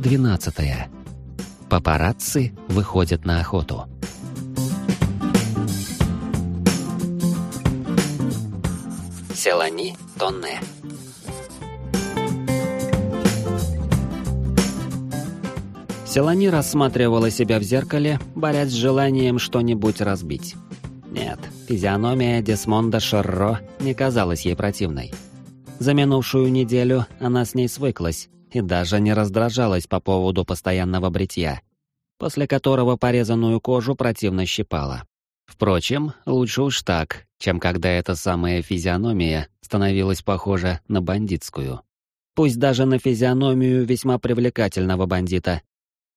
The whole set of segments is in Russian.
Глава 12. Папарацци выходят на охоту. Селани Тонне. Селани рассматривала себя в зеркале, борясь с желанием что-нибудь разбить. Нет, физиономия Десмонда Шерро не казалась ей противной. За минувшую неделю она с ней свыклась, и даже не раздражалась по поводу постоянного бритья, после которого порезанную кожу противно щипала. Впрочем, лучше уж так, чем когда эта самая физиономия становилась похожа на бандитскую. Пусть даже на физиономию весьма привлекательного бандита.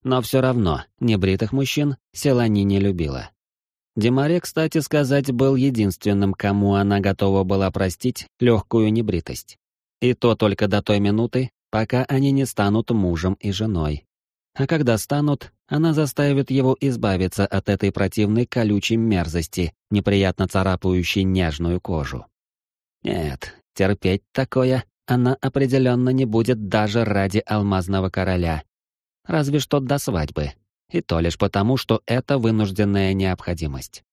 Но все равно небритых мужчин Селани не любила. Демаре, кстати сказать, был единственным, кому она готова была простить легкую небритость. И то только до той минуты, пока они не станут мужем и женой. А когда станут, она заставит его избавиться от этой противной колючей мерзости, неприятно царапающей нежную кожу. Нет, терпеть такое она определенно не будет даже ради алмазного короля. Разве что до свадьбы. И то лишь потому, что это вынужденная необходимость.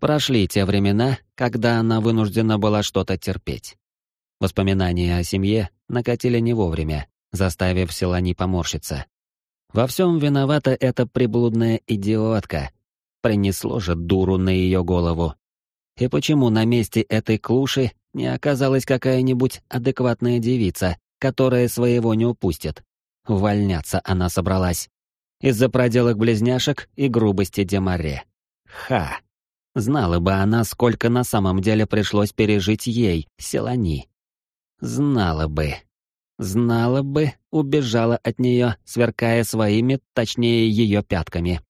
Прошли те времена, когда она вынуждена была что-то терпеть. Воспоминания о семье накатили не вовремя, заставив Селани поморщиться. Во всем виновата эта приблудная идиотка. Принесло же дуру на ее голову. И почему на месте этой клуши не оказалась какая-нибудь адекватная девица, которая своего не упустит? Увольняться она собралась. Из-за проделок близняшек и грубости Демаре. Ха! Знала бы она, сколько на самом деле пришлось пережить ей, Селани. Знала бы. Знала бы, убежала от нее, сверкая своими, точнее ее пятками.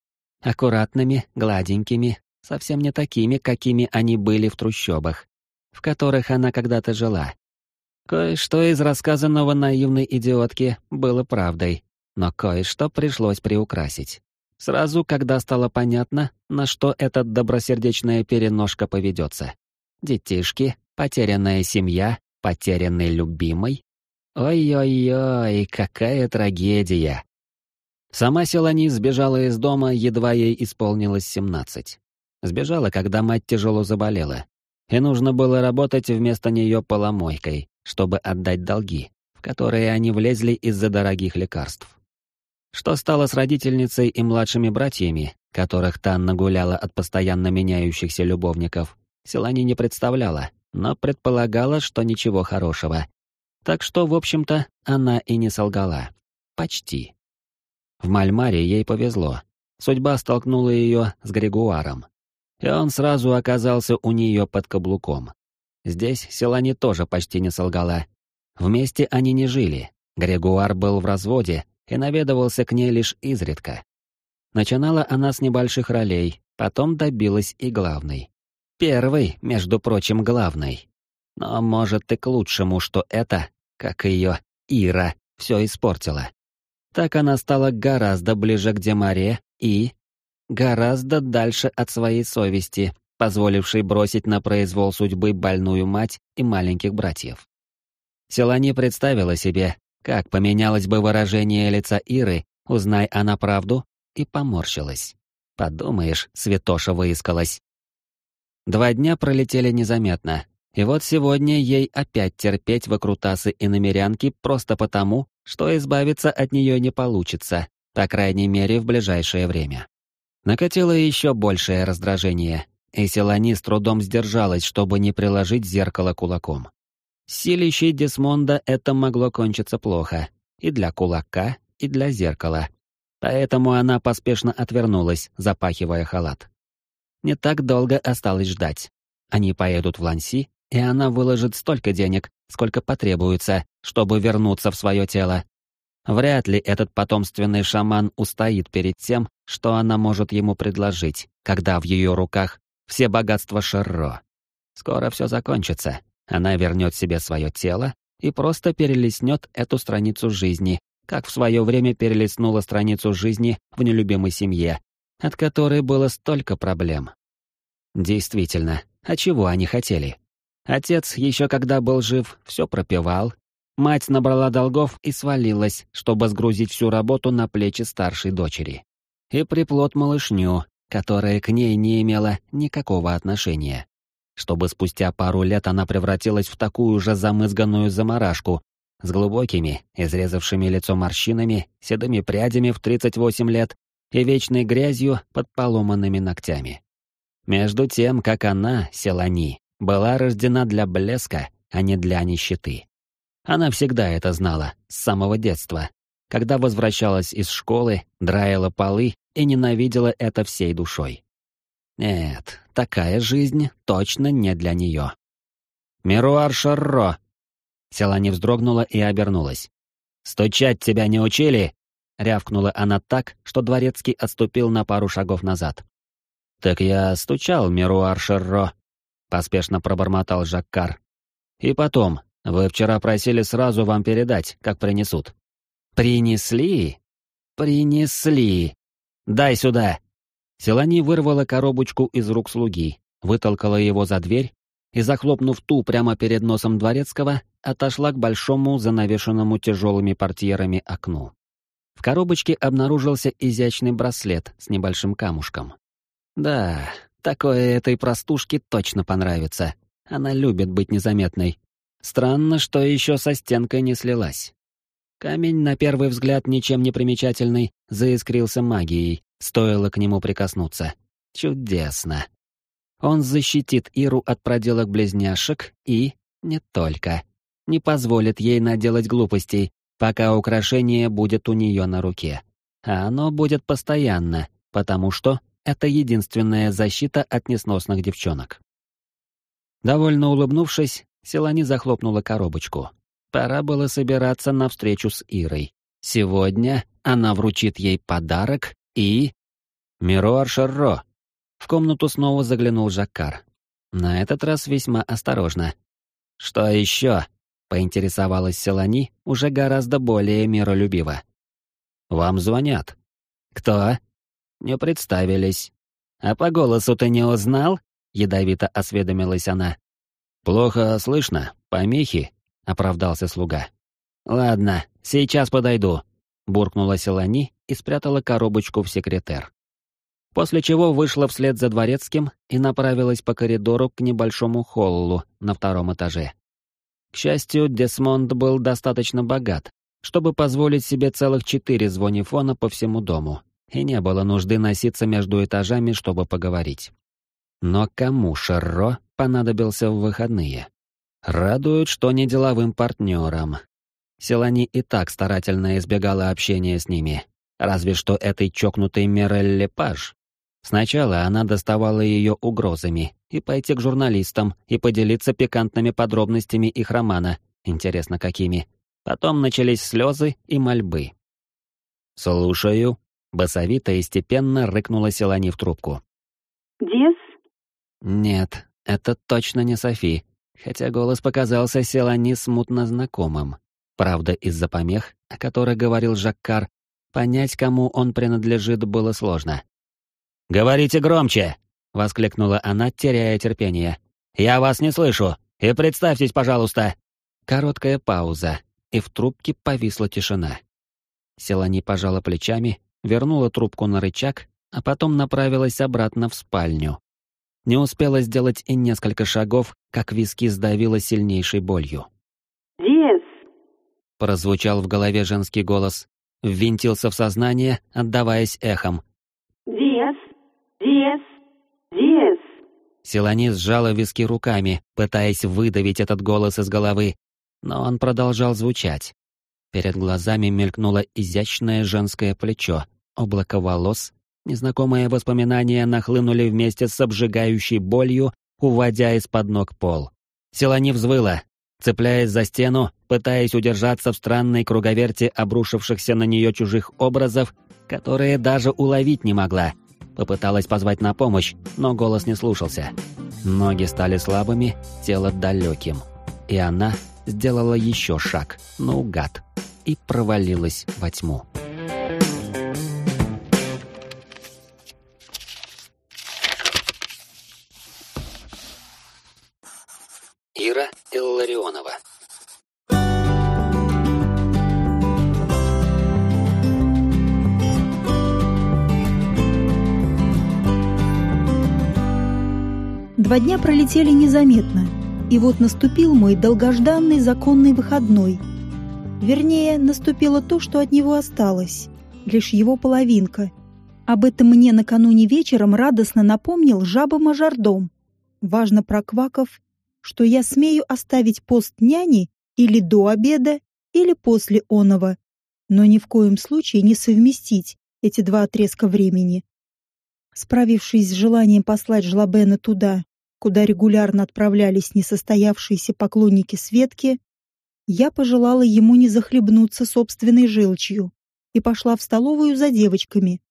Аккуратными, гладенькими, совсем не такими, какими они были в трущобах, в которых она когда-то жила. Кое-что из рассказанного наивной идиотки было правдой, но кое-что пришлось приукрасить. Сразу, когда стало понятно, на что эта добросердечная переножка поведется. Детишки, потерянная семья, потерянной любимой? Ой-ой-ой, какая трагедия. Сама Селани сбежала из дома, едва ей исполнилось семнадцать. Сбежала, когда мать тяжело заболела. И нужно было работать вместо нее поломойкой, чтобы отдать долги, в которые они влезли из-за дорогих лекарств. Что стало с родительницей и младшими братьями, которых Танна гуляла от постоянно меняющихся любовников, Селани не представляла, но предполагала, что ничего хорошего. Так что, в общем-то, она и не солгала. Почти. В Мальмаре ей повезло. Судьба столкнула ее с Григуаром. И он сразу оказался у нее под каблуком. Здесь Селани тоже почти не солгала. Вместе они не жили. Григуар был в разводе и наведывался к ней лишь изредка. Начинала она с небольших ролей, потом добилась и главной. Первый, между прочим, главный. Но может и к лучшему, что это, как ее Ира, все испортила. Так она стала гораздо ближе к Демаре и... гораздо дальше от своей совести, позволившей бросить на произвол судьбы больную мать и маленьких братьев. Селани представила себе, как поменялось бы выражение лица Иры, узнай она правду, и поморщилась. Подумаешь, святоша выискалась. Два дня пролетели незаметно, и вот сегодня ей опять терпеть выкрутасы и намерянки просто потому, что избавиться от нее не получится, по крайней мере в ближайшее время. Накатило еще большее раздражение, и Селани с трудом сдержалась, чтобы не приложить зеркало кулаком. Силищей Десмонда это могло кончиться плохо, и для кулака, и для зеркала. Поэтому она поспешно отвернулась, запахивая халат. Не так долго осталось ждать. Они поедут в Ланси, и она выложит столько денег, сколько потребуется, чтобы вернуться в свое тело. Вряд ли этот потомственный шаман устоит перед тем, что она может ему предложить, когда в ее руках все богатства Шерро. Скоро все закончится. Она вернет себе свое тело и просто перелистнет эту страницу жизни, как в свое время перелистнула страницу жизни в нелюбимой семье, от которой было столько проблем. Действительно, а чего они хотели? Отец, еще когда был жив, все пропивал, мать набрала долгов и свалилась, чтобы сгрузить всю работу на плечи старшей дочери. И приплод малышню, которая к ней не имела никакого отношения. Чтобы спустя пару лет она превратилась в такую же замызганную заморашку, с глубокими, изрезавшими лицо морщинами, седыми прядями в 38 лет и вечной грязью под поломанными ногтями. Между тем, как она, Селани, была рождена для блеска, а не для нищеты. Она всегда это знала, с самого детства, когда возвращалась из школы, драила полы и ненавидела это всей душой. Нет, такая жизнь точно не для нее. «Мируар Шарро!» Селани вздрогнула и обернулась. «Стучать тебя не учили?» Рявкнула она так, что дворецкий отступил на пару шагов назад. «Так я стучал, Мируар Шерро», — поспешно пробормотал Жаккар. «И потом, вы вчера просили сразу вам передать, как принесут». «Принесли? Принесли! Дай сюда!» Селани вырвала коробочку из рук слуги, вытолкала его за дверь и, захлопнув ту прямо перед носом дворецкого, отошла к большому, занавешенному тяжелыми портьерами окну. В коробочке обнаружился изящный браслет с небольшим камушком. Да, такое этой простушке точно понравится. Она любит быть незаметной. Странно, что еще со стенкой не слилась. Камень, на первый взгляд ничем не примечательный, заискрился магией, стоило к нему прикоснуться. Чудесно. Он защитит Иру от проделок близняшек и... не только. Не позволит ей наделать глупостей, пока украшение будет у нее на руке. А оно будет постоянно, потому что это единственная защита от несносных девчонок. Довольно улыбнувшись, Селани захлопнула коробочку. Пора было собираться на встречу с Ирой. Сегодня она вручит ей подарок и... Мируар Шарро. В комнату снова заглянул Жаккар. На этот раз весьма осторожно. «Что еще?» — поинтересовалась Селани уже гораздо более миролюбиво. «Вам звонят». «Кто?» «Не представились». «А по голосу ты не узнал?» — ядовито осведомилась она. «Плохо слышно, помехи», — оправдался слуга. «Ладно, сейчас подойду», — буркнула Селани и спрятала коробочку в секретер. После чего вышла вслед за дворецким и направилась по коридору к небольшому холлу на втором этаже. К счастью, Десмонд был достаточно богат, чтобы позволить себе целых четыре звонифона по всему дому, и не было нужды носиться между этажами, чтобы поговорить. Но кому Шерро понадобился в выходные? Радует, что не деловым партнерам. Селани и так старательно избегала общения с ними, разве что этой чокнутой Мирелли Паж. Сначала она доставала ее угрозами, и пойти к журналистам и поделиться пикантными подробностями их романа, интересно какими. Потом начались слезы и мольбы. «Слушаю», — басовито и степенно рыкнула Селани в трубку. «Дис?» «Нет, это точно не Софи», хотя голос показался Селани смутно знакомым. Правда, из-за помех, о которых говорил Жаккар, понять, кому он принадлежит, было сложно. «Говорите громче!» — воскликнула она, теряя терпение. «Я вас не слышу! И представьтесь, пожалуйста!» Короткая пауза, и в трубке повисла тишина. Селани пожала плечами, вернула трубку на рычаг, а потом направилась обратно в спальню. Не успела сделать и несколько шагов, как виски сдавило сильнейшей болью. «Дис!» — прозвучал в голове женский голос, ввинтился в сознание, отдаваясь эхом. «Дис! Дис! Дис!» Селани сжала виски руками, пытаясь выдавить этот голос из головы, но он продолжал звучать. Перед глазами мелькнуло изящное женское плечо, облако волос, незнакомые воспоминания нахлынули вместе с обжигающей болью, уводя из-под ног пол. Селани взвыла, цепляясь за стену, пытаясь удержаться в странной круговерти обрушившихся на нее чужих образов, которые даже уловить не могла — Попыталась позвать на помощь, но голос не слушался. Ноги стали слабыми, тело далеким. И она сделала еще шаг, наугад, и провалилась во тьму. Два дня пролетели незаметно, и вот наступил мой долгожданный законный выходной. Вернее, наступило то, что от него осталось, лишь его половинка. Об этом мне накануне вечером радостно напомнил жаба-мажордом, важно прокваков, что я смею оставить пост няни или до обеда, или после оного, но ни в коем случае не совместить эти два отрезка времени. Справившись с желанием послать Жлобена туда, куда регулярно отправлялись несостоявшиеся поклонники Светки, я пожелала ему не захлебнуться собственной желчью и пошла в столовую за девочками.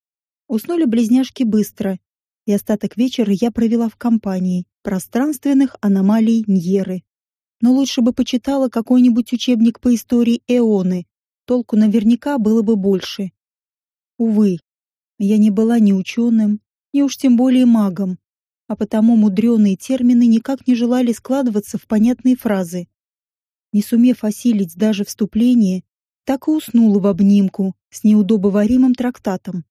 Уснули близняшки быстро, и остаток вечера я провела в компании пространственных аномалий Ньеры. Но лучше бы почитала какой-нибудь учебник по истории Эоны, толку наверняка было бы больше. Увы, я не была ни ученым, ни уж тем более магом, а потому мудреные термины никак не желали складываться в понятные фразы. Не сумев осилить даже вступление, так и уснула в обнимку с неудобоваримым трактатом.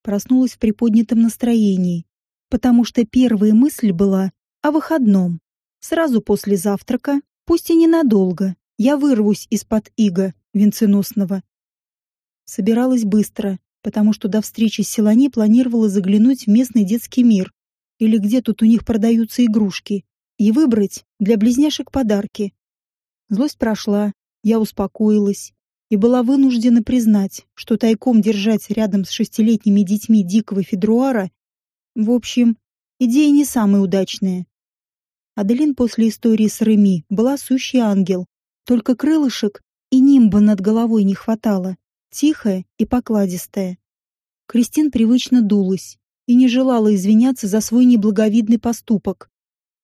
Проснулась в приподнятом настроении, потому что первая мысль была о выходном. Сразу после завтрака, пусть и ненадолго, я вырвусь из-под ига венценосного. Собиралась быстро, потому что до встречи с Селани планировала заглянуть в местный детский мир, или где тут у них продаются игрушки, и выбрать для близняшек подарки. Злость прошла, я успокоилась и была вынуждена признать, что тайком держать рядом с шестилетними детьми дикого федруара, в общем, идея не самая удачная. Аделин после истории с Реми была сущий ангел, только крылышек и нимба над головой не хватало тихая и покладистая. Кристин привычно дулась и не желала извиняться за свой неблаговидный поступок,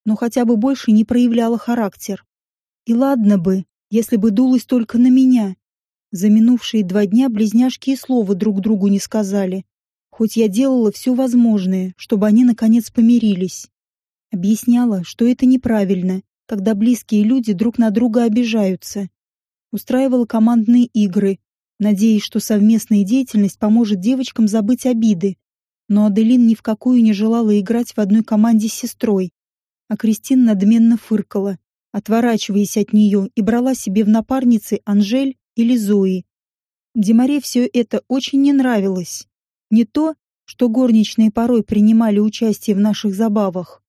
но хотя бы больше не проявляла характер. И ладно бы, если бы дулась только на меня. За минувшие два дня близняшки и слова друг другу не сказали, хоть я делала все возможное, чтобы они наконец помирились. Объясняла, что это неправильно, когда близкие люди друг на друга обижаются. Устраивала командные игры, надеясь, что совместная деятельность поможет девочкам забыть обиды. Но Аделин ни в какую не желала играть в одной команде с сестрой. А Кристин надменно фыркала, отворачиваясь от нее и брала себе в напарницы Анжель или Зои. Демаре все это очень не нравилось. Не то, что горничные порой принимали участие в наших забавах.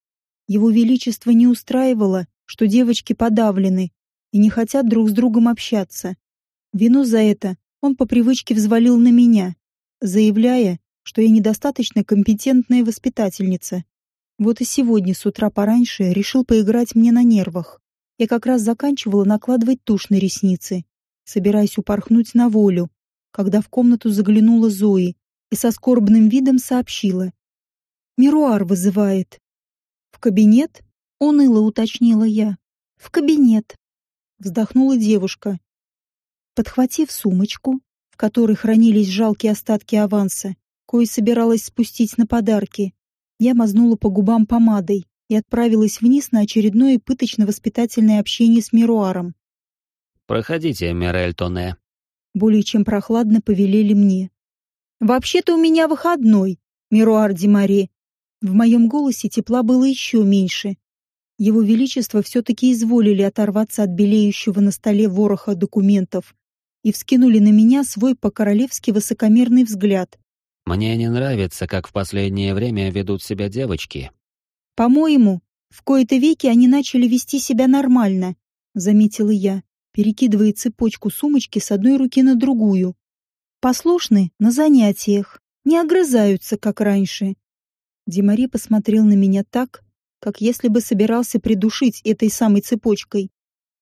Его Величество не устраивало, что девочки подавлены и не хотят друг с другом общаться. Вину за это он по привычке взвалил на меня, заявляя, что я недостаточно компетентная воспитательница. Вот и сегодня с утра пораньше решил поиграть мне на нервах. Я как раз заканчивала накладывать тушь на ресницы, собираясь упорхнуть на волю, когда в комнату заглянула Зои и со скорбным видом сообщила. «Мируар вызывает». «В кабинет?» — уныло уточнила я. «В кабинет». Вздохнула девушка, Подхватив сумочку, в которой хранились жалкие остатки аванса, кое собиралась спустить на подарки, я мазнула по губам помадой и отправилась вниз на очередное пыточно-воспитательное общение с Мируаром. «Проходите, Мирель Тоне». Более чем прохладно повелели мне. «Вообще-то у меня выходной, Мируар Димари». В моем голосе тепла было еще меньше. Его Величество все-таки изволили оторваться от белеющего на столе вороха документов и вскинули на меня свой по-королевски высокомерный взгляд. «Мне не нравится, как в последнее время ведут себя девочки». «По-моему, в кои-то веки они начали вести себя нормально», — заметила я, перекидывая цепочку сумочки с одной руки на другую. «Послушны на занятиях, не огрызаются, как раньше». Демари посмотрел на меня так, как если бы собирался придушить этой самой цепочкой.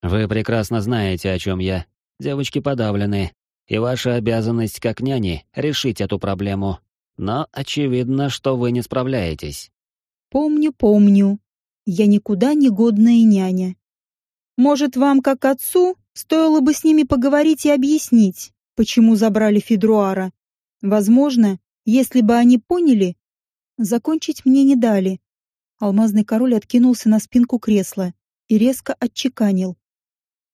«Вы прекрасно знаете, о чем я. Девочки подавлены, и ваша обязанность как няни — решить эту проблему. Но очевидно, что вы не справляетесь. Помню, помню. Я никуда не годная няня. Может, вам, как отцу, стоило бы с ними поговорить и объяснить, почему забрали Федруара. Возможно, если бы они поняли, закончить мне не дали. Алмазный король откинулся на спинку кресла и резко отчеканил.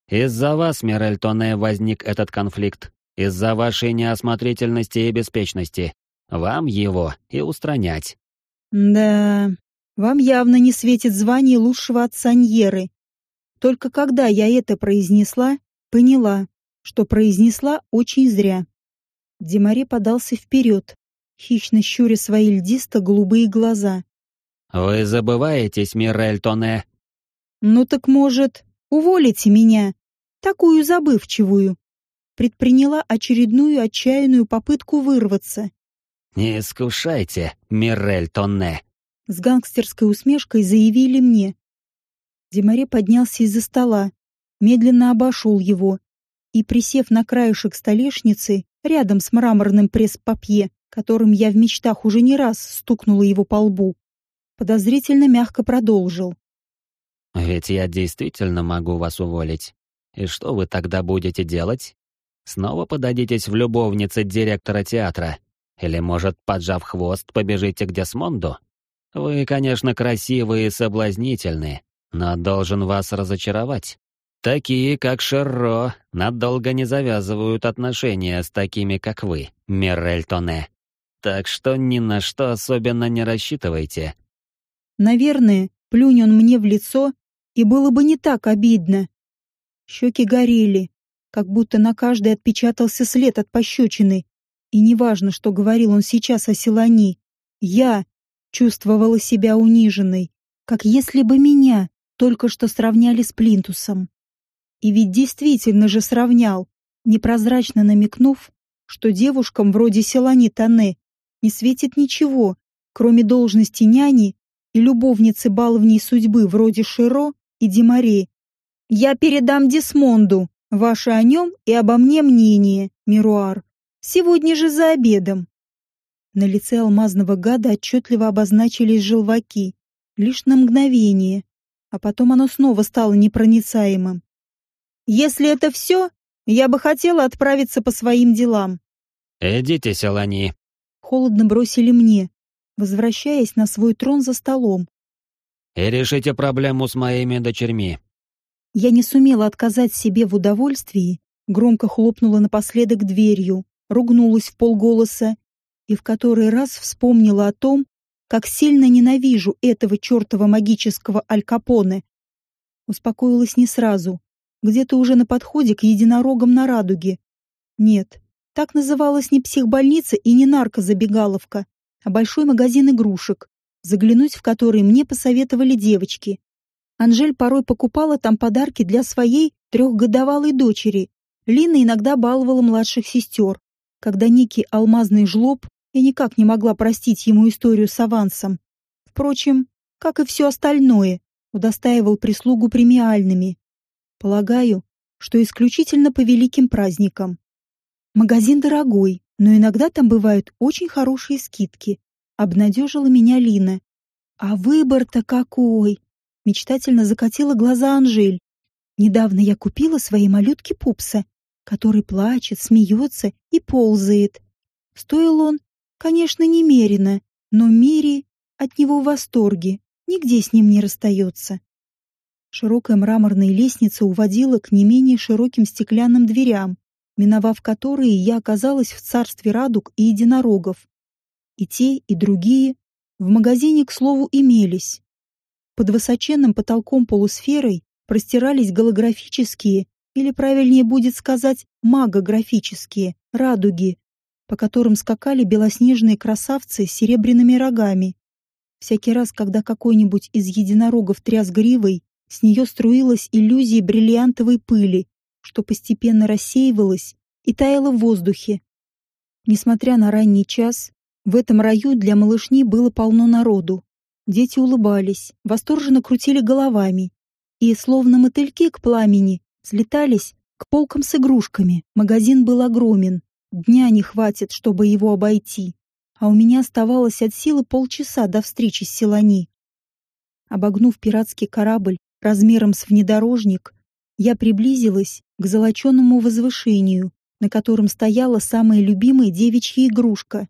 Из-за вас, Мирель Тоне, возник этот конфликт. Из-за вашей неосмотрительности и беспечности. Вам его и устранять. Да, вам явно не светит звание лучшего отца Ньеры. Только когда я это произнесла, поняла, что произнесла очень зря. Демаре подался вперед, хищно щуря свои льдисто-голубые глаза. «Вы забываетесь, Мирель Тоне?» «Ну так, может, уволите меня, такую забывчивую?» Предприняла очередную отчаянную попытку вырваться. «Не искушайте, Мирель Тонне!» С гангстерской усмешкой заявили мне. Демаре поднялся из-за стола, медленно обошел его и, присев на краешек столешницы, рядом с мраморным пресс-папье, которым я в мечтах уже не раз стукнула его по лбу, подозрительно мягко продолжил. «Ведь я действительно могу вас уволить. И что вы тогда будете делать? Снова подадитесь в любовницы директора театра, или, может, поджав хвост, побежите к Десмонду? Вы, конечно, красивые и соблазнительны, но должен вас разочаровать. Такие, как Шерро, надолго не завязывают отношения с такими, как вы, Мирель. Так что ни на что особенно не рассчитывайте. Наверное, плюнь он мне в лицо, и было бы не так обидно. Щеки горели, как будто на каждой отпечатался след от пощечины, и неважно, что говорил он сейчас о Селани, я чувствовала себя униженной, как если бы меня только что сравняли с Плинтусом. И ведь действительно же сравнял, непрозрачно намекнув, что девушкам вроде Селани Тане не светит ничего, кроме должности няни и любовницы баловней судьбы вроде Широ и Демаре. Я передам Дисмонду ваше о нем и обо мне мнение, Мируар. Сегодня же за обедом. На лице алмазного гада отчетливо обозначились желваки. Лишь на мгновение. А потом оно снова стало непроницаемым. «Если это все, я бы хотела отправиться по своим делам». «Идите, Селани». Холодно бросили мне, возвращаясь на свой трон за столом. «И решите проблему с моими дочерьми». Я не сумела отказать себе в удовольствии, громко хлопнула напоследок дверью, ругнулась в полголоса и в который раз вспомнила о том, как сильно ненавижу этого чертова магического Аль Капоне. Успокоилась не сразу, где-то уже на подходе к единорогам на радуге. Нет, так называлась не психбольница и не наркозабегаловка, а большой магазин игрушек, заглянуть в который мне посоветовали девочки. Анжель порой покупала там подарки для своей трехгодовалой дочери. Лина иногда баловала младших сестер когда некий алмазный жлоб я никак не могла простить ему историю с авансом. Впрочем, как и все остальное, удостаивал прислугу премиальными. Полагаю, что исключительно по великим праздникам. Магазин дорогой, но иногда там бывают очень хорошие скидки. Обнадежила меня Лина. А выбор-то какой! Мечтательно закатила глаза Анжель. Недавно я купила своей малютке пупса который плачет, смеется и ползает. Стоил он, конечно, немерено, но Мири от него в восторге, нигде с ним не расстается. Широкая мраморная лестница уводила к не менее широким стеклянным дверям, миновав которые я оказалась в царстве радуг и единорогов. И те, и другие в магазине, к слову, имелись. Под высоченным потолком полусферой простирались голографические или правильнее будет сказать магографические, радуги, по которым скакали белоснежные красавцы с серебряными рогами. Всякий раз, когда какой-нибудь из единорогов тряс гривой, с нее струилась иллюзия бриллиантовой пыли, что постепенно рассеивалась и таяла в воздухе. Несмотря на ранний час, в этом раю для малышни было полно народу. Дети улыбались, восторженно крутили головами и, словно мотыльки к пламени, слетались к полкам с игрушками. Магазин был огромен. Дня не хватит, чтобы его обойти. А у меня оставалось от силы полчаса до встречи с Селани. Обогнув пиратский корабль размером с внедорожник, я приблизилась к золоченному возвышению, на котором стояла самая любимая девичья игрушка.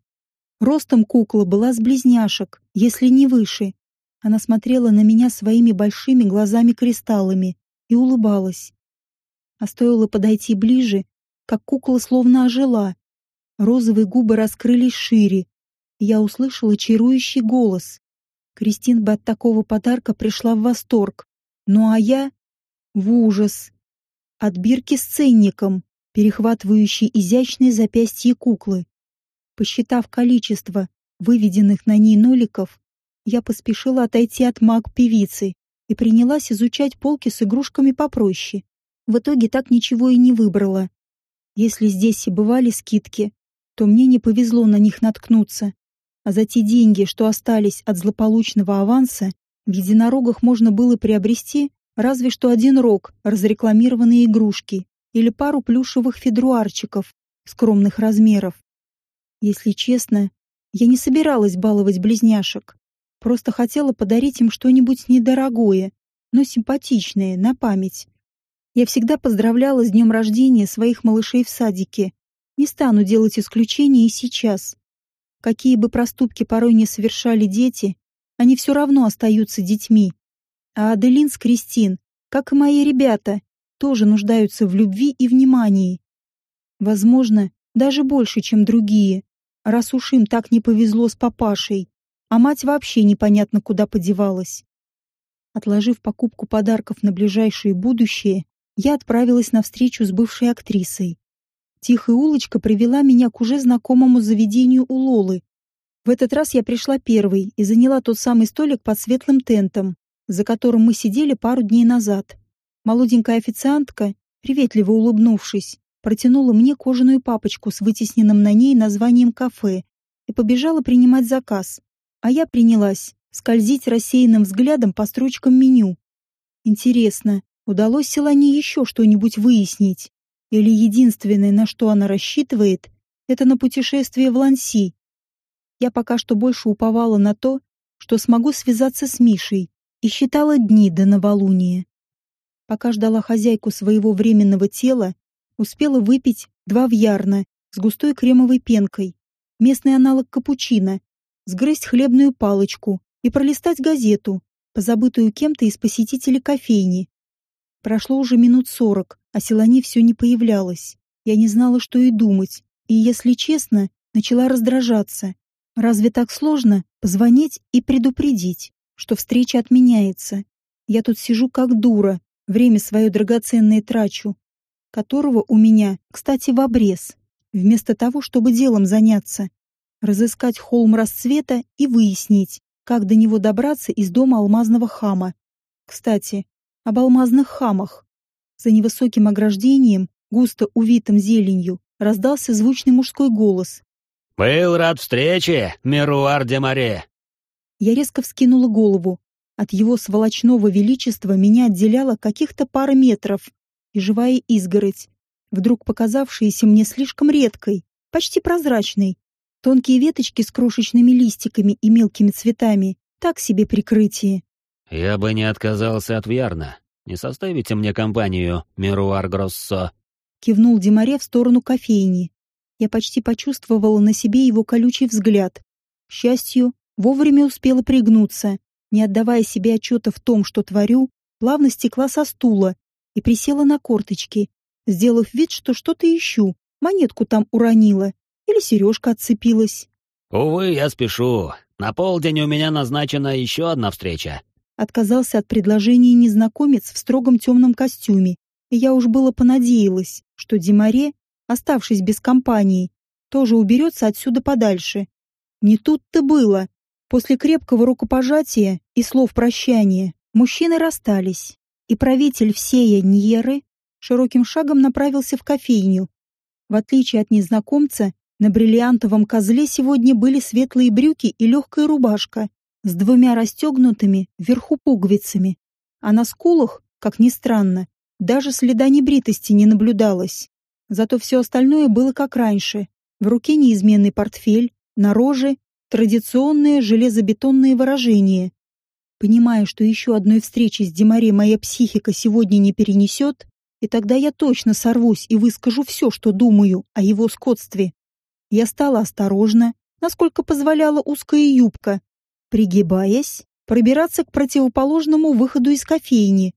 Ростом кукла была с близняшек, если не выше. Она смотрела на меня своими большими глазами-кристаллами и улыбалась. А стоило подойти ближе, как кукла словно ожила. Розовые губы раскрылись шире, я услышала чарующий голос. Кристин бы от такого подарка пришла в восторг. Ну а я — в ужас. От бирки с ценником, перехватывающей изящные запястья куклы. Посчитав количество выведенных на ней ноликов, я поспешила отойти от маг-певицы и принялась изучать полки с игрушками попроще. В итоге так ничего и не выбрала. Если здесь и бывали скидки, то мне не повезло на них наткнуться. А за те деньги, что остались от злополучного аванса, в единорогах можно было приобрести разве что один рог, разрекламированные игрушки или пару плюшевых федруарчиков скромных размеров. Если честно, я не собиралась баловать близняшек. Просто хотела подарить им что-нибудь недорогое, но симпатичное, на память. Я всегда поздравляла с днем рождения своих малышей в садике. Не стану делать исключения и сейчас. Какие бы проступки порой не совершали дети, они все равно остаются детьми. А Аделин с Кристин, как и мои ребята, тоже нуждаются в любви и внимании. Возможно, даже больше, чем другие, раз уж им так не повезло с папашей, а мать вообще непонятно куда подевалась. Отложив покупку подарков на ближайшее будущее, я отправилась на встречу с бывшей актрисой. Тихая улочка привела меня к уже знакомому заведению у Лолы. В этот раз я пришла первой и заняла тот самый столик под светлым тентом, за которым мы сидели пару дней назад. Молоденькая официантка, приветливо улыбнувшись, протянула мне кожаную папочку с вытесненным на ней названием кафе и побежала принимать заказ. А я принялась скользить рассеянным взглядом по строчкам меню. Интересно, удалось Селане еще что-нибудь выяснить? Или единственное, на что она рассчитывает, это на путешествие в Ланси. Я пока что больше уповала на то, что смогу связаться с Мишей, и считала дни до новолуния. Пока ждала хозяйку своего временного тела, успела выпить два вьярна с густой кремовой пенкой, местный аналог капучино, сгрызть хлебную палочку и пролистать газету, позабытую кем-то из посетителей кофейни. Прошло уже минут сорок, а Селани все не появлялась. Я не знала, что и думать, и, если честно, начала раздражаться. Разве так сложно позвонить и предупредить, что встреча отменяется? Я тут сижу как дура, время свое драгоценное трачу, которого у меня, кстати, в обрез, вместо того, чтобы делом заняться. Разыскать холм расцвета и выяснить, как до него добраться из дома алмазного хама. Кстати, об алмазных хамах. За невысоким ограждением, густо увитым зеленью, раздался звучный мужской голос. «Был рад встрече, Мируар де Море!» Я резко вскинула голову. От его сволочного величества меня отделяло каких-то пара метров, и живая изгородь, вдруг показавшаяся мне слишком редкой, почти прозрачной. Тонкие веточки с крошечными листиками и мелкими цветами, так себе прикрытие. «Я бы не отказался от Вьярна. Не составите мне компанию, Мируар Гроссо?» Кивнул Демаре в сторону кофейни. Я почти почувствовала на себе его колючий взгляд. К счастью, вовремя успела пригнуться, не отдавая себе отчета в том, что творю, плавно стекла со стула и присела на корточки, сделав вид, что что-то ищу, монетку там уронила или сережка отцепилась. «Увы, я спешу. На полдень у меня назначена еще одна встреча отказался от предложения незнакомец в строгом темном костюме, и я уж было понадеялась, что Демаре, оставшись без компании, тоже уберется отсюда подальше. Не тут-то было. После крепкого рукопожатия и слов прощания мужчины расстались, и правитель всея Ньеры широким шагом направился в кофейню. В отличие от незнакомца, на бриллиантовом козле сегодня были светлые брюки и легкая рубашка, с двумя расстегнутыми вверху пуговицами, а на скулах, как ни странно, даже следа небритости не наблюдалось. Зато все остальное было как раньше. В руке неизменный портфель, на роже традиционное железобетонное выражение. Понимая, что еще одной встречи с Демаре моя психика сегодня не перенесет, и тогда я точно сорвусь и выскажу все, что думаю о его скотстве. Я стала осторожна, насколько позволяла узкая юбка, пригибаясь, пробираться к противоположному выходу из кофейни.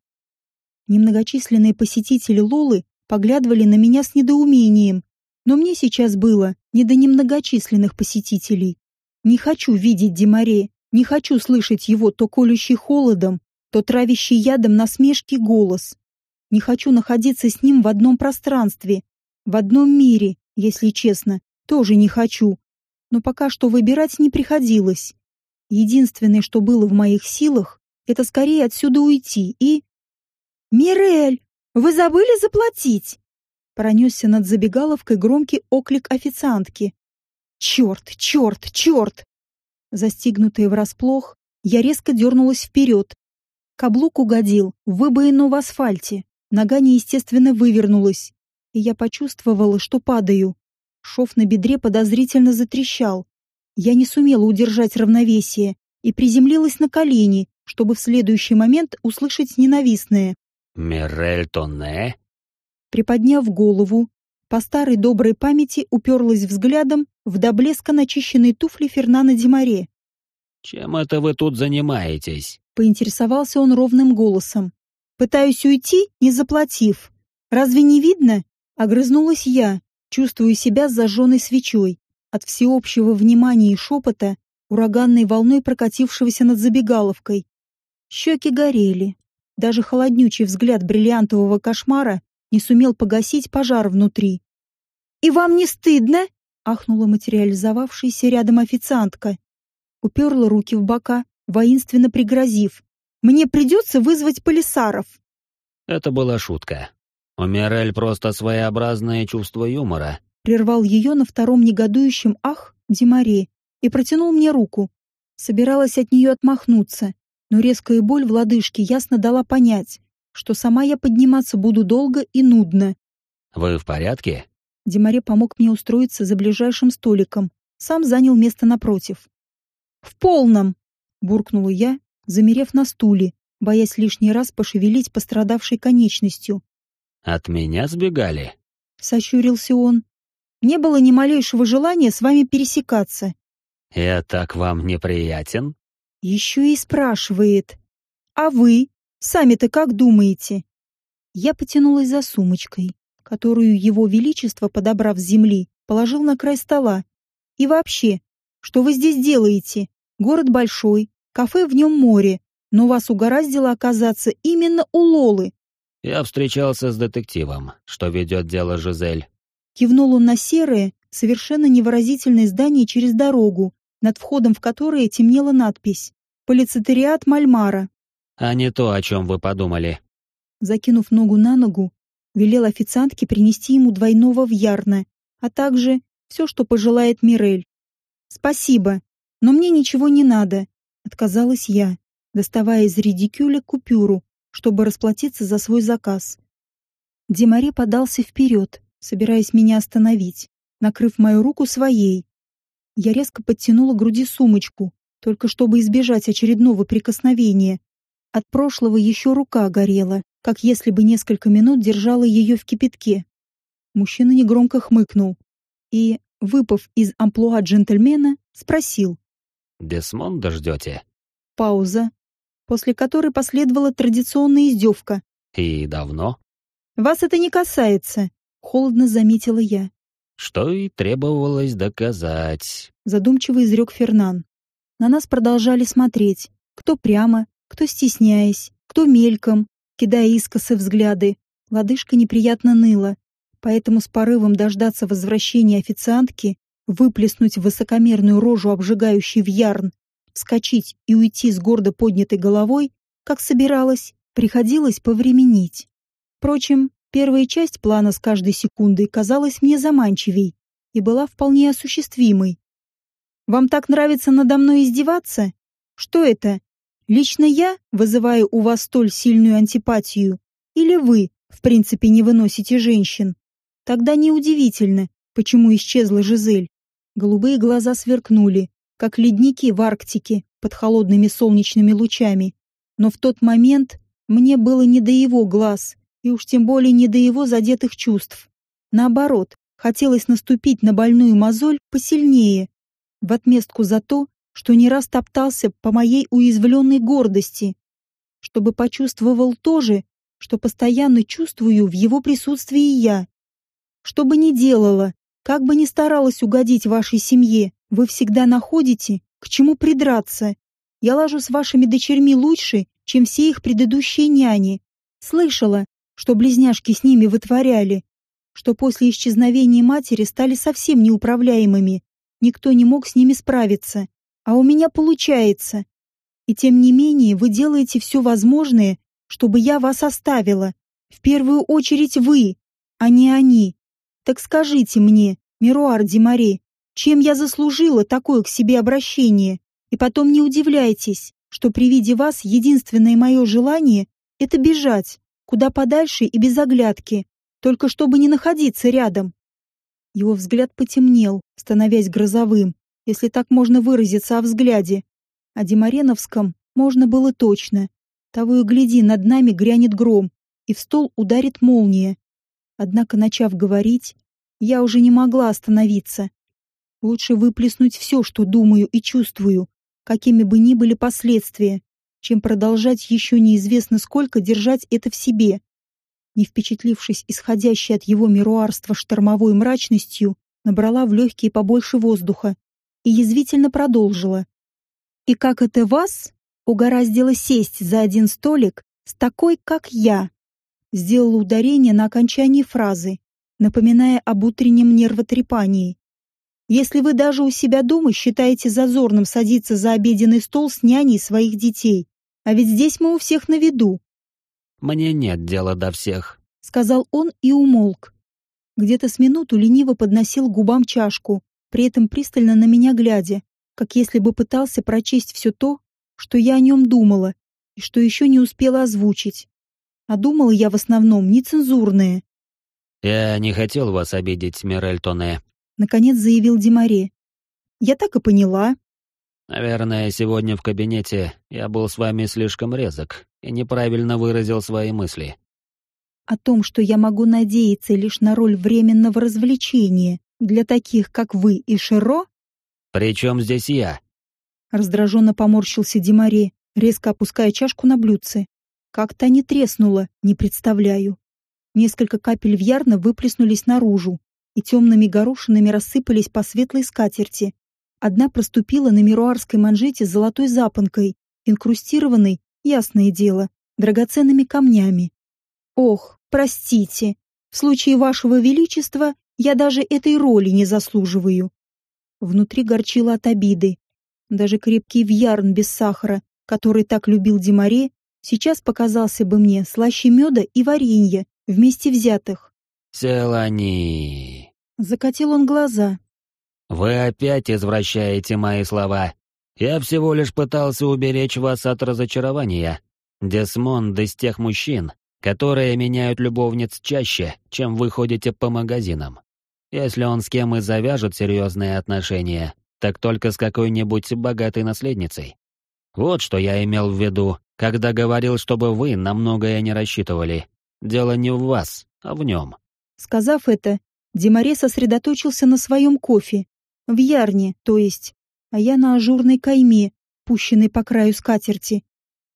Немногочисленные посетители Лолы поглядывали на меня с недоумением, но мне сейчас было не до немногочисленных посетителей. Не хочу видеть Демаре, Не хочу слышать его то колющий холодом, то травящий ядом насмешки голос. Не хочу находиться с ним в одном пространстве, в одном мире, если честно, тоже не хочу. Но пока что выбирать не приходилось. Единственное, что было в моих силах, это скорее отсюда уйти и... «Мирель, вы забыли заплатить?» Пронесся над забегаловкой громкий оклик официантки. «Черт, черт, черт!» Застигнутая врасплох, я резко дернулась вперед. Каблук угодил в выбоину в асфальте. Нога неестественно вывернулась, и я почувствовала, что падаю. Шов на бедре подозрительно затрещал. Я не сумела удержать равновесие и приземлилась на колени, чтобы в следующий момент услышать ненавистное. «Мирель Тонне?» Приподняв голову, по старой доброй памяти уперлась взглядом в до блеска начищенные туфли Фернана Демаре. «Чем это вы тут занимаетесь?» — поинтересовался он ровным голосом. «Пытаюсь уйти, не заплатив. Разве не видно?» — огрызнулась я, чувствуя себя зажженной свечой. От всеобщего внимания и шепота, ураганной волной прокатившегося над забегаловкой. Щеки горели. Даже холоднючий взгляд бриллиантового кошмара не сумел погасить пожар внутри. «И вам не стыдно?» — ахнула материализовавшаяся рядом официантка. Уперла руки в бока, воинственно пригрозив. «Мне придется вызвать полисаров». Это была шутка. У Мирель просто своеобразное чувство юмора. Прервал ее на втором негодующем «ах» Демаре и протянул мне руку. Собиралась от нее отмахнуться, но резкая боль в лодыжке ясно дала понять, что сама я подниматься буду долго и нудно. «Вы в порядке?» Демаре помог мне устроиться за ближайшим столиком, сам занял место напротив. «В полном!» — буркнула я, замерев на стуле, боясь лишний раз пошевелить пострадавшей конечностью. «От меня сбегали?» — сощурился он. «Не было ни малейшего желания с вами пересекаться». «Я так вам неприятен?» Еще и спрашивает. «А вы? Сами-то как думаете?» Я потянулась за сумочкой, которую его величество, подобрав с земли, положил на край стола. «И вообще, что вы здесь делаете? Город большой, кафе в нем море, но вас угораздило оказаться именно у Лолы. Я встречался с детективом, что ведет дело Жизель. Кивнул он на серое, совершенно невыразительное здание через дорогу, над входом в которое темнела надпись «Полицитариат Мальмара». А не то, о чем вы подумали. Закинув ногу на ногу, велел официантке принести ему двойного вьярна, а также все, что пожелает Мирель. «Спасибо, но мне ничего не надо», — отказалась я, доставая из редикюля купюру, чтобы расплатиться за свой заказ. Демаре подался вперед, собираясь меня остановить, накрыв мою руку своей. Я резко подтянула к груди сумочку, только чтобы избежать очередного прикосновения. От прошлого еще рука горела, как если бы несколько минут держала ее в кипятке. Мужчина негромко хмыкнул и, выпав из амплуа джентльмена, спросил. «Десмонда ждете?» Пауза, после которой последовала традиционная издевка. «И давно?» «Вас это не касается», — холодно заметила я. «Что и требовалось доказать», — задумчиво изрек Фернан. На нас продолжали смотреть, кто прямо, кто стесняясь, кто мельком, кидая искосы взгляды. Лодыжка неприятно ныла, поэтому с порывом дождаться возвращения официантки, выплеснуть в высокомерную рожу обжигающий вьярн, вскочить и уйти с гордо поднятой головой, как собиралась, приходилось повременить. Впрочем, первая часть плана с каждой секундой казалась мне заманчивей и была вполне осуществимой. «Вам так нравится надо мной издеваться? Что это? Лично я вызываю у вас столь сильную антипатию? Или вы, в принципе, не выносите женщин? Тогда неудивительно, почему исчезла Жизель. Голубые глаза сверкнули, как ледники в Арктике под холодными солнечными лучами. Но в тот момент мне было не до его глаз, и уж тем более не до его задетых чувств. Наоборот, хотелось наступить на больную мозоль посильнее, в отместку за то, что не раз топтался по моей уязвленной гордости, чтобы почувствовал то же, что постоянно чувствую в его присутствии я. Что бы ни делала, как бы ни старалась угодить вашей семье, вы всегда находите, к чему придраться. Я лажу с вашими дочерьми лучше, чем все их предыдущие няни. Слышала, что близняшки с ними вытворяли, что после исчезновения матери стали совсем неуправляемыми. Никто не мог с ними справиться. А у меня получается. И тем не менее вы делаете все возможное, чтобы я вас оставила. В первую очередь вы, а не они. Так скажите мне, Мируар Димаре, чем я заслужила такое к себе обращение? И потом не удивляйтесь, что при виде вас единственное мое желание — это бежать, куда подальше и без оглядки, только чтобы не находиться рядом. Его взгляд потемнел, становясь грозовым, если так можно выразиться о взгляде. О Демареновском можно было точно. Того и гляди, над нами грянет гром, и в стол ударит молния. Однако, начав говорить, я уже не могла остановиться. Лучше выплеснуть все, что думаю и чувствую, какими бы ни были последствия, чем продолжать еще неизвестно сколько держать это в себе. Не впечатлившись исходящей от его мируарства штормовой мрачностью, набрала в легкие побольше воздуха и язвительно продолжила. «И как это вас угораздило сесть за один столик с такой, как я?» Сделала ударение на окончании фразы, напоминая об утреннем нервотрепании. «Если вы даже у себя дома считаете зазорным садиться за обеденный стол с няней своих детей, а ведь здесь мы у всех на виду». «Мне нет дела до всех», — сказал он и умолк. Где-то с минуту лениво подносил губам чашку, при этом пристально на меня глядя, как если бы пытался прочесть все то, что я о нем думала и что еще не успела озвучить. А думала я в основном нецензурное. «Я не хотел вас обидеть, Мирель Тоне», — наконец заявил Демаре. «Я так и поняла». «Наверное, сегодня в кабинете я был с вами слишком резок и неправильно выразил свои мысли». «О том, что я могу надеяться лишь на роль временного развлечения для таких, как вы и Широ?» «При чем здесь я?» Раздраженно поморщился Демаре, резко опуская чашку на блюдце. Как-то не треснуло, не представляю. Несколько капель вьярно выплеснулись наружу и темными горошинами рассыпались по светлой скатерти. Одна проступила на мируарской манжете с золотой запонкой, инкрустированной, ясное дело, драгоценными камнями. Ох, простите, в случае вашего величества я даже этой роли не заслуживаю. Внутри горчило от обиды. Даже крепкий вьярн без сахара, который так любил Демаре, сейчас показался бы мне слаще меда и варенья, вместе взятых. «Селани...» Закатил он глаза. «Вы опять извращаете мои слова. Я всего лишь пытался уберечь вас от разочарования. Десмонд из тех мужчин, которые меняют любовниц чаще, чем вы ходите по магазинам. Если он с кем и завяжет серьезные отношения, так только с какой-нибудь богатой наследницей. Вот что я имел в виду, когда говорил, чтобы вы на многое не рассчитывали. Дело не в вас, а в нем. Сказав это, Демаре сосредоточился на своем кофе. В ярне, то есть. А я на ажурной кайме, пущенной по краю скатерти.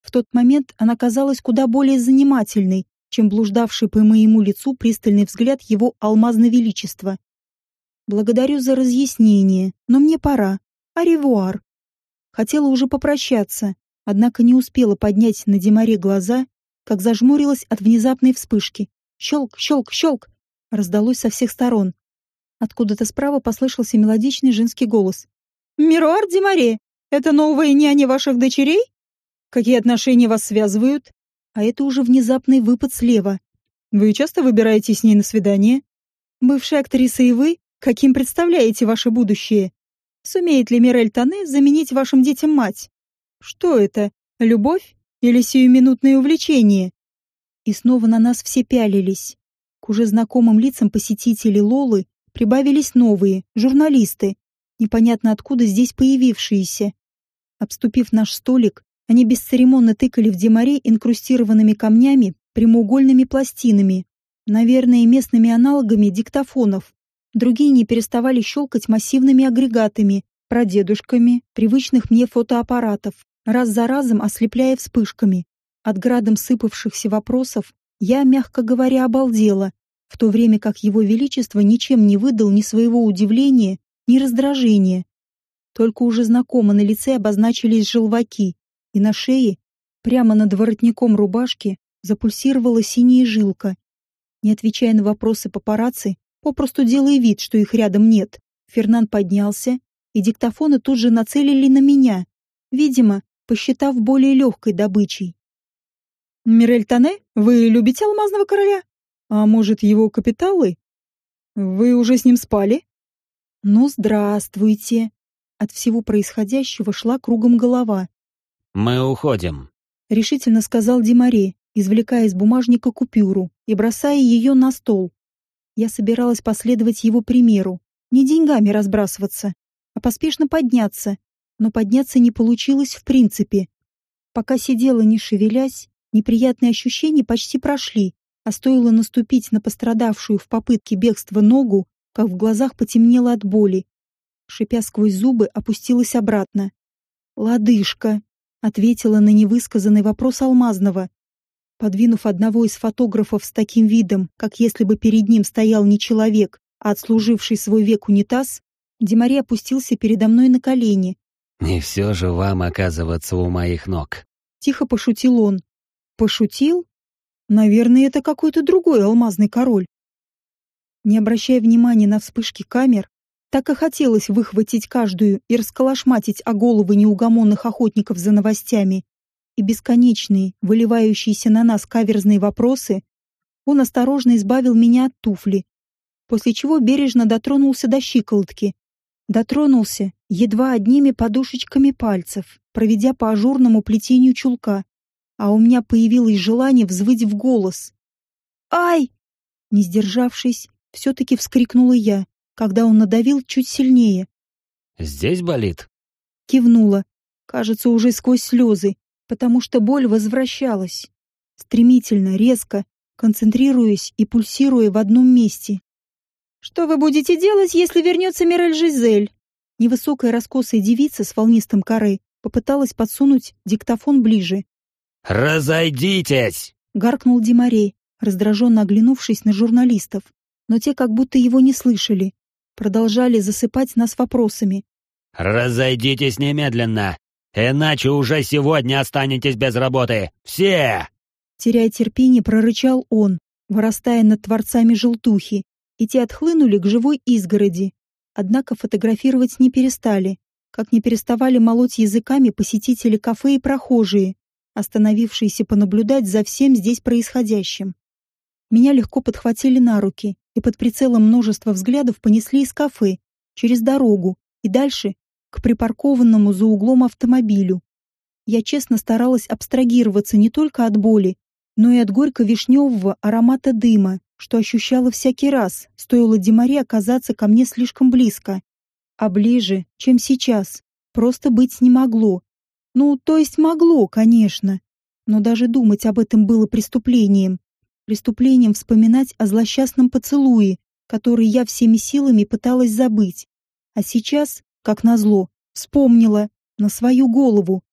В тот момент она казалась куда более занимательной, чем блуждавший по моему лицу пристальный взгляд его алмазного величества. Благодарю за разъяснение, но мне пора. Аревуар. Хотела уже попрощаться, однако не успела поднять на Демаре глаза, как зажмурилась от внезапной вспышки. Щелк, щелк, щелк! Раздалось со всех сторон. Откуда-то справа послышался мелодичный женский голос. «Мируар Демаре, это новая няня ваших дочерей? Какие отношения вас связывают?» А это уже внезапный выпад слева. «Вы часто выбираетесь с ней на свидание?» «Бывшая актриса и вы? Каким представляете ваше будущее? Сумеет ли Мирель Тане заменить вашим детям мать? Что это, любовь или сиюминутное увлечение? И снова на нас все пялились. К уже знакомым лицам посетителей Лолы прибавились новые, журналисты, непонятно откуда здесь появившиеся. Обступив наш столик, они бесцеремонно тыкали в демаре инкрустированными камнями прямоугольными пластинами, наверное, местными аналогами диктофонов. Другие не переставали щелкать массивными агрегатами, прадедушками, привычных мне фотоаппаратов, раз за разом ослепляя вспышками. От градом сыпавшихся вопросов я, мягко говоря, обалдела, в то время как его величество ничем не выдал ни своего удивления, ни раздражения. только уже знакомо на лице обозначились желваки, и на шее, прямо над воротником рубашки, запульсировала синяя жилка. Не отвечая на вопросы папарацци, попросту делая вид, что их рядом нет, Фернан поднялся, и диктофоны тут же нацелили на меня, видимо, посчитав более легкой добычей. «Мирель Тане, вы любите алмазного короля? А может, его капиталы? Вы уже с ним спали?» «Ну, здравствуйте!» От всего происходящего шла кругом голова. «Мы уходим», — решительно сказал Димаре, извлекая из бумажника купюру и бросая ее на стол. Я собиралась последовать его примеру, не деньгами разбрасываться, а поспешно подняться, но подняться не получилось в принципе. Пока сидела не шевелясь, неприятные ощущения почти прошли, а стоило наступить на пострадавшую в попытке бегства ногу, как в глазах потемнело от боли. Шипя сквозь зубы, опустилась обратно. «Лодыжка», — ответила на невысказанный вопрос Алмазного. Подвинув одного из фотографов с таким видом, как если бы перед ним стоял не человек, а отслуживший свой век унитаз, Демари опустился передо мной на колени. «Не все же вам оказываться у моих ног». Тихо пошутил он. «Пошутил? Наверное, это какой-то другой алмазный король». Не обращая внимания на вспышки камер, так и хотелось выхватить каждую и расколошматить о головы неугомонных охотников за новостями. И бесконечные, выливающиеся на нас каверзные вопросы, он осторожно избавил меня от туфли, после чего бережно дотронулся до щиколотки. Дотронулся едва одними подушечками пальцев, проведя по ажурному плетению чулка, а у меня появилось желание взвыть в голос. «Ай!» Не сдержавшись, все-таки вскрикнула я когда он надавил чуть сильнее. «Здесь болит?» Кивнула, кажется, уже сквозь слезы, потому что боль возвращалась. Стремительно, резко, концентрируясь и пульсируя в одном месте. «Что вы будете делать, если вернется Мирель Жизель?» Невысокая раскосая девица с волнистым коры попыталась подсунуть диктофон ближе. «Разойдитесь!» — гаркнул Димарей, раздраженно оглянувшись на журналистов. Но те как будто его не слышали, продолжали засыпать нас вопросами. «Разойдитесь немедленно, иначе уже сегодня останетесь без работы. Все!» Теряя терпение, прорычал он, вырастая над творцами желтухи, и те отхлынули к живой изгороди. Однако фотографировать не перестали, как не переставали молоть языками посетители кафе и прохожие, остановившиеся понаблюдать за всем здесь происходящим. Меня легко подхватили на руки и под прицелом множества взглядов понесли из кафе, через дорогу и дальше к припаркованному за углом автомобилю. Я честно старалась абстрагироваться не только от боли, но и от горько-вишневого аромата дыма, что ощущала всякий раз, стоило Демаре оказаться ко мне слишком близко. А ближе, чем сейчас, просто быть не могло. Ну, то есть могло, конечно. Но даже думать об этом было преступлением преступлением вспоминать о злосчастном поцелуе, который я всеми силами пыталась забыть. А сейчас, как назло, вспомнила на свою голову.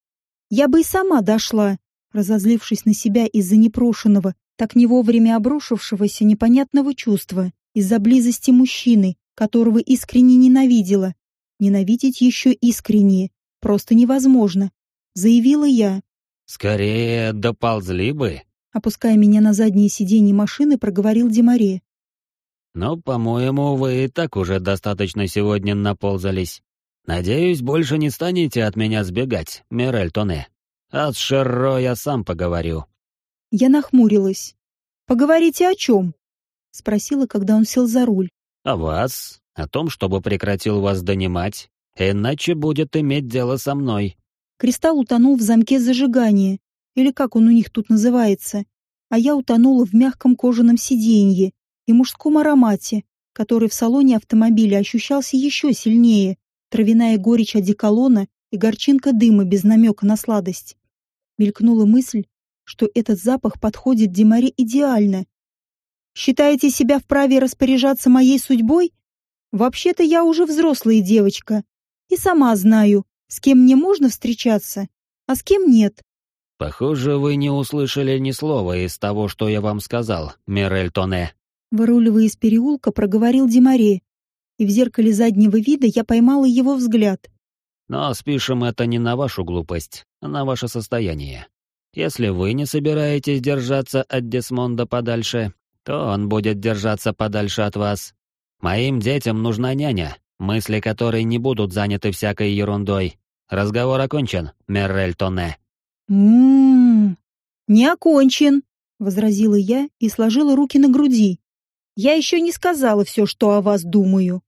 Я бы и сама дошла, разозлившись на себя из-за непрошенного, так не вовремя обрушившегося непонятного чувства, из-за близости мужчины, которого искренне ненавидела. Ненавидеть еще искреннее просто невозможно, заявила я. «Скорее доползли бы», опуская меня на заднее сиденье машины, проговорил Демаре. «Ну, по-моему, вы и так уже достаточно сегодня наползались. Надеюсь, больше не станете от меня сбегать, Мирель Тоне. А с Шерро я сам поговорю». Я нахмурилась. «Поговорите о чем?» — спросила, когда он сел за руль. «О вас, о том, чтобы прекратил вас донимать, иначе будет иметь дело со мной». Кристалл утонул в замке зажигания, или как он у них тут называется, а я утонула в мягком кожаном сиденье и мужском аромате, который в салоне автомобиля ощущался еще сильнее, травяная горечь одеколона и горчинка дыма без намека на сладость. Мелькнула мысль, что этот запах подходит Демаре идеально. «Считаете себя вправе распоряжаться моей судьбой? Вообще-то я уже взрослая девочка и сама знаю, с кем мне можно встречаться, а с кем нет. «Похоже, вы не услышали ни слова из того, что я вам сказал, Мирель Тоне». Выруливая из переулка, проговорил Демаре, и в зеркале заднего вида я поймала его взгляд. Но спишем это не на вашу глупость, а на ваше состояние. Если вы не собираетесь держаться от Десмонда подальше, то он будет держаться подальше от вас. Моим детям нужна няня, мысли которой не будут заняты всякой ерундой. Разговор окончен, Меррель Тоне. «М-м-м, не окончен», — возразила я и сложила руки на груди. «Я еще не сказала все, что о вас думаю».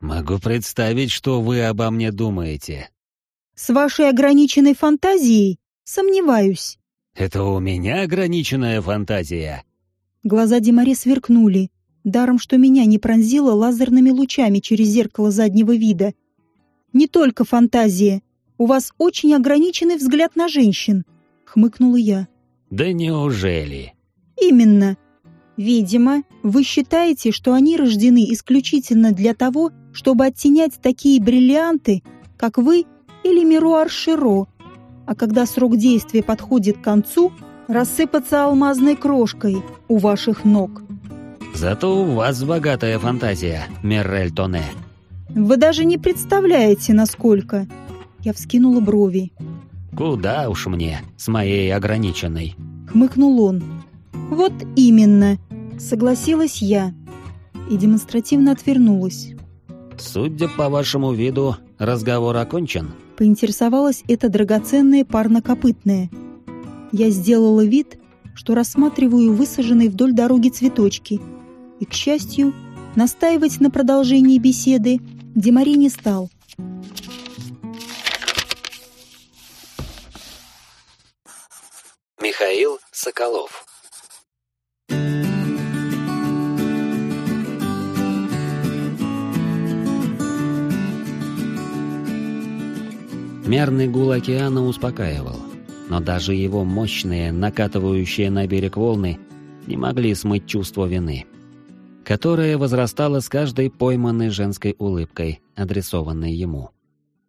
«Могу представить, что вы обо мне думаете». «С вашей ограниченной фантазией сомневаюсь». «Это у меня ограниченная фантазия». Глаза Демаре сверкнули, даром что меня не пронзило лазерными лучами через зеркало заднего вида. «Не только фантазия. У вас очень ограниченный взгляд на женщин», — хмыкнула я. «Да неужели?» «Именно. Видимо, вы считаете, что они рождены исключительно для того, чтобы оттенять такие бриллианты, как вы или Мируар Широ, а когда срок действия подходит к концу, рассыпаться алмазной крошкой у ваших ног. Зато у вас богатая фантазия, Миррель Тоне. Вы даже не представляете, насколько. Я вскинула брови. Куда уж мне, с моей ограниченной. Хмыкнул он. Вот именно, согласилась я и демонстративно отвернулась. Судя по вашему виду, разговор окончен. Поинтересовалась эта драгоценная парнокопытная. Я сделала вид, что рассматриваю высаженные вдоль дороги цветочки. И, к счастью, настаивать на продолжении беседы Демари не стал. Михаил Соколов Мерный гул океана успокаивал, но даже его мощные, накатывающие на берег волны не могли смыть чувство вины, которое возрастало с каждой пойманной женской улыбкой, адресованной ему.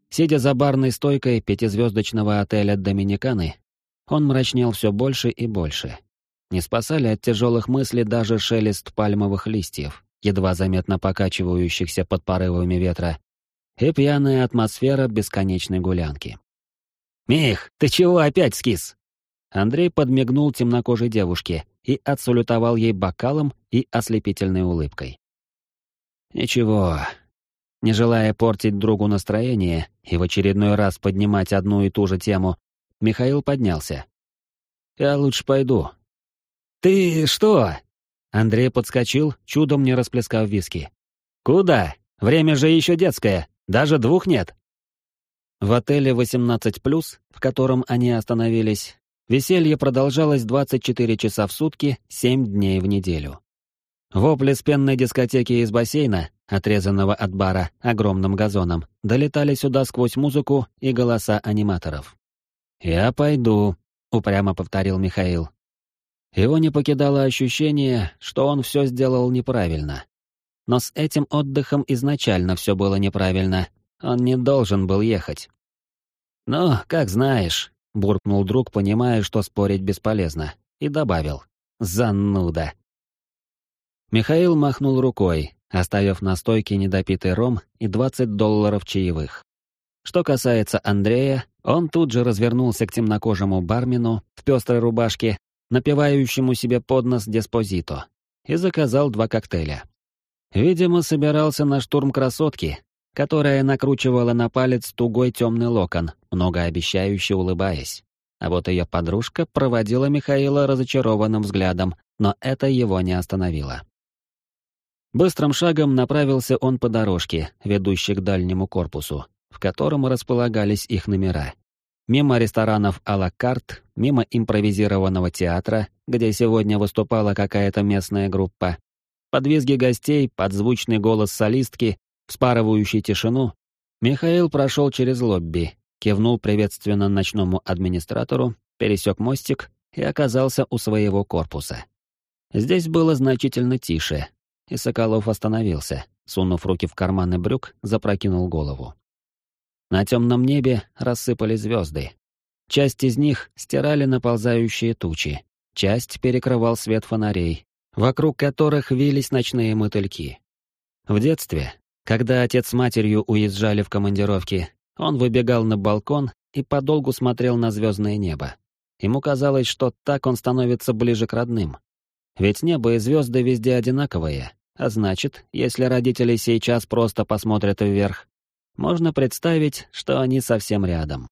Сидя за барной стойкой пятизвездочного отеля «Доминиканы», он мрачнел все больше и больше. Не спасали от тяжелых мыслей даже шелест пальмовых листьев, едва заметно покачивающихся под порывами ветра, и пьяная атмосфера бесконечной гулянки. «Мих, ты чего опять скис?» Андрей подмигнул темнокожей девушке и отсалютовал ей бокалом и ослепительной улыбкой. «Ничего». Не желая портить другу настроение и в очередной раз поднимать одну и ту же тему, Михаил поднялся. «Я лучше пойду». «Ты что?» Андрей подскочил, чудом не расплескав виски. «Куда? Время же еще детское. Даже двух нет. В отеле 18+, в котором они остановились, веселье продолжалось 24 часа в сутки, 7 дней в неделю. Вопли с пенной дискотеки из бассейна, отрезанного от бара огромным газоном, долетали сюда сквозь музыку и голоса аниматоров. «Я пойду», — упрямо повторил Михаил. Его не покидало ощущение, что он все сделал неправильно. Но с этим отдыхом изначально все было неправильно. Он не должен был ехать. «Ну, как знаешь», — буркнул друг, понимая, что спорить бесполезно, и добавил. «Зануда». Михаил махнул рукой, оставив на стойке недопитый ром и 20 долларов чаевых. Что касается Андрея, он тут же развернулся к темнокожему бармену в пестрой рубашке, напивающему себе под нос деспозито, и заказал два коктейля. Видимо, собирался на штурм красотки, которая накручивала на палец тугой темный локон, многообещающе улыбаясь. А вот ее подружка проводила Михаила разочарованным взглядом, но это его не остановило. Быстрым шагом направился он по дорожке, ведущей к дальнему корпусу, в котором располагались их номера. Мимо ресторанов а-ла карт, мимо импровизированного театра, где сегодня выступала какая-то местная группа, под визги гостей, под звучный голос солистки, вспарывающий тишину, Михаил прошел через лобби, кивнул приветственно ночному администратору, пересек мостик и оказался у своего корпуса. Здесь было значительно тише, и Соколов остановился, сунув руки в карманы брюк, запрокинул голову. На темном небе рассыпали звезды. Часть из них стирали наползающие тучи, часть перекрывал свет фонарей, вокруг которых вились ночные мотыльки. В детстве, когда отец с матерью уезжали в командировки, Он выбегал на балкон и подолгу смотрел на звездное небо. Ему казалось, что так он становится ближе к родным. Ведь небо и звезды везде одинаковые, а значит, если родители сейчас просто посмотрят вверх, можно представить, что они совсем рядом.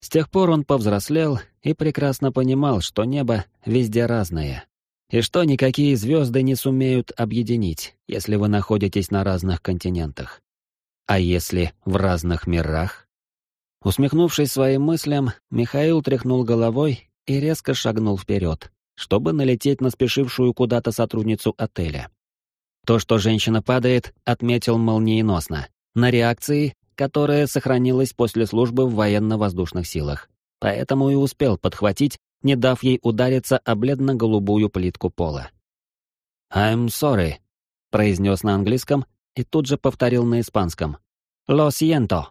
С тех пор он повзрослел и прекрасно понимал, что небо везде разное, и что никакие звезды не сумеют объединить, если вы находитесь на разных континентах. А если в разных мирах? Усмехнувшись своим мыслям, Михаил тряхнул головой и резко шагнул вперед, чтобы налететь на спешившую куда-то сотрудницу отеля. То, что женщина падает, отметил молниеносно, на реакции, которая сохранилась после службы в военно-воздушных силах. Поэтому и успел подхватить, не дав ей удариться о бледно-голубую плитку пола. «I'm sorry», — произнес на английском и тут же повторил на испанском. «Lo siento».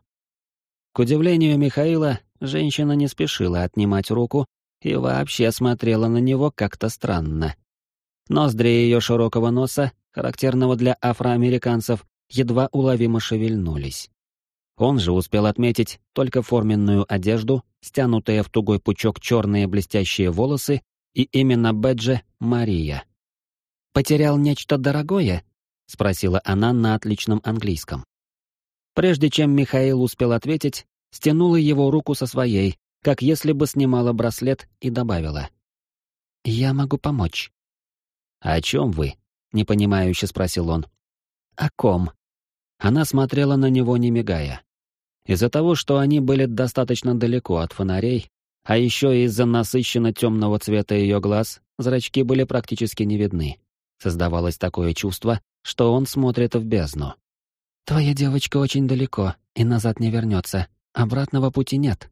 К удивлению Михаила, женщина не спешила отнимать руку и вообще смотрела на него как-то странно. Ноздри ее широкого носа, характерного для афроамериканцев, едва уловимо шевельнулись. Он же успел отметить только форменную одежду, стянутые в тугой пучок черные блестящие волосы и именно бэджа «Мария». «Потерял нечто дорогое?» — спросила она на отличном английском. Прежде чем Михаил успел ответить, стянула его руку со своей, как если бы снимала браслет и добавила. «Я могу помочь». «О чем вы?» — непонимающе спросил он. «О ком?» Она смотрела на него, не мигая. Из-за того, что они были достаточно далеко от фонарей, а еще из-за насыщенно темного цвета ее глаз, зрачки были практически не видны. Создавалось такое чувство, что он смотрит в бездну. «Твоя девочка очень далеко и назад не вернется. Обратного пути нет.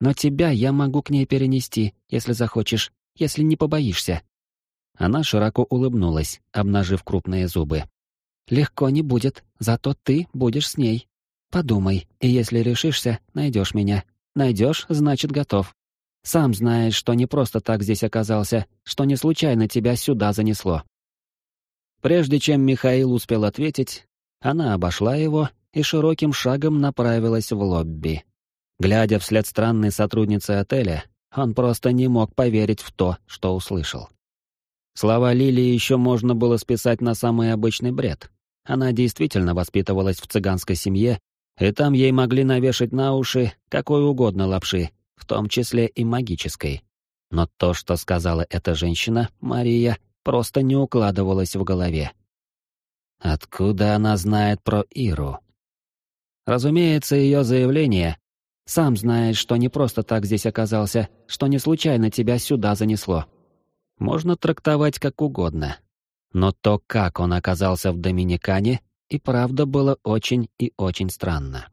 Но тебя я могу к ней перенести, если захочешь, если не побоишься». Она широко улыбнулась, обнажив крупные зубы. «Легко не будет, зато ты будешь с ней. Подумай, и если решишься, найдешь меня. Найдешь, значит, готов. Сам знаешь, что не просто так здесь оказался, что не случайно тебя сюда занесло. Прежде чем Михаил успел ответить, она обошла его и широким шагом направилась в лобби. Глядя вслед странной сотруднице отеля, он просто не мог поверить в то, что услышал. Слова Лилии еще можно было списать на самый обычный бред. Она действительно воспитывалась в цыганской семье и там ей могли навешать на уши какой угодно лапши, в том числе и магической. Но то, что сказала эта женщина, Мария, просто не укладывалось в голове. Откуда она знает про Иру? Разумеется, ее заявление «Сам знаешь, что не просто так здесь оказался, что не случайно тебя сюда занесло». Можно трактовать как угодно. Но то, как он оказался в Доминикане, и правда было очень и очень странно.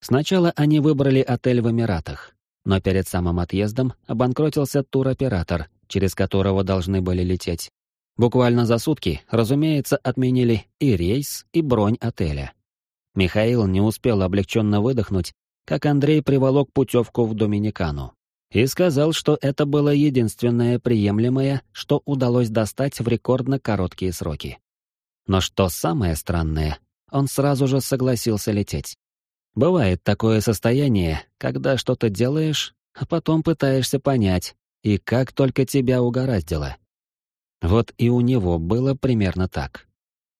Сначала они выбрали отель в Эмиратах, но перед самым отъездом обанкротился туроператор, через которого должны были лететь. Буквально за сутки, разумеется, отменили и рейс, и бронь отеля. Михаил не успел облегченно выдохнуть, как Андрей приволок путевку в Доминикану. И сказал, что это было единственное приемлемое, что удалось достать в рекордно короткие сроки. Но что самое странное, он сразу же согласился лететь. Бывает такое состояние, когда что-то делаешь, а потом пытаешься понять, и как только тебя угораздило. Вот и у него было примерно так.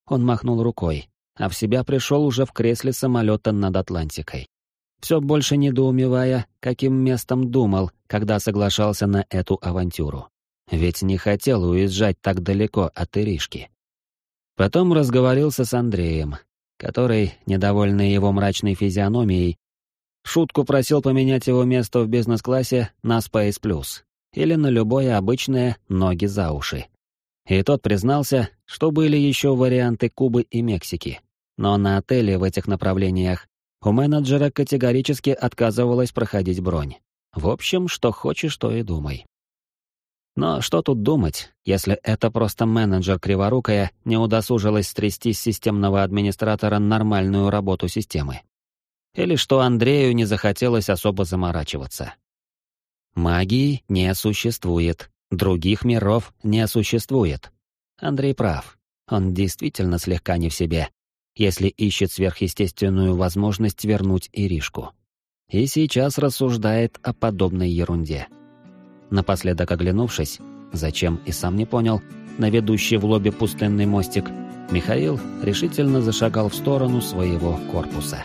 Он махнул рукой, а в себя пришел уже в кресле самолета над Атлантикой. Все больше недоумевая, каким местом думал, когда соглашался на эту авантюру. Ведь не хотел уезжать так далеко от Иришки. Потом разговорился с Андреем, который, недовольный его мрачной физиономией, шутку просил поменять его место в бизнес-классе на Space Plus или на любое обычное ноги за уши. И тот признался, что были еще варианты Кубы и Мексики, но на отеле в этих направлениях у менеджера категорически отказывалось проходить бронь. В общем, что хочешь, то и думай. Но что тут думать, если это просто менеджер Криворукая не удосужилась стрясти с системного администратора нормальную работу системы? Или что Андрею не захотелось особо заморачиваться? Магии не существует, других миров не существует. Андрей прав, он действительно слегка не в себе, если ищет сверхъестественную возможность вернуть Иришку. и сейчас рассуждает о подобной ерунде. Напоследок оглянувшись, зачем и сам не понял, на ведущий в лобби пустынный мостик, Михаил решительно зашагал в сторону своего корпуса.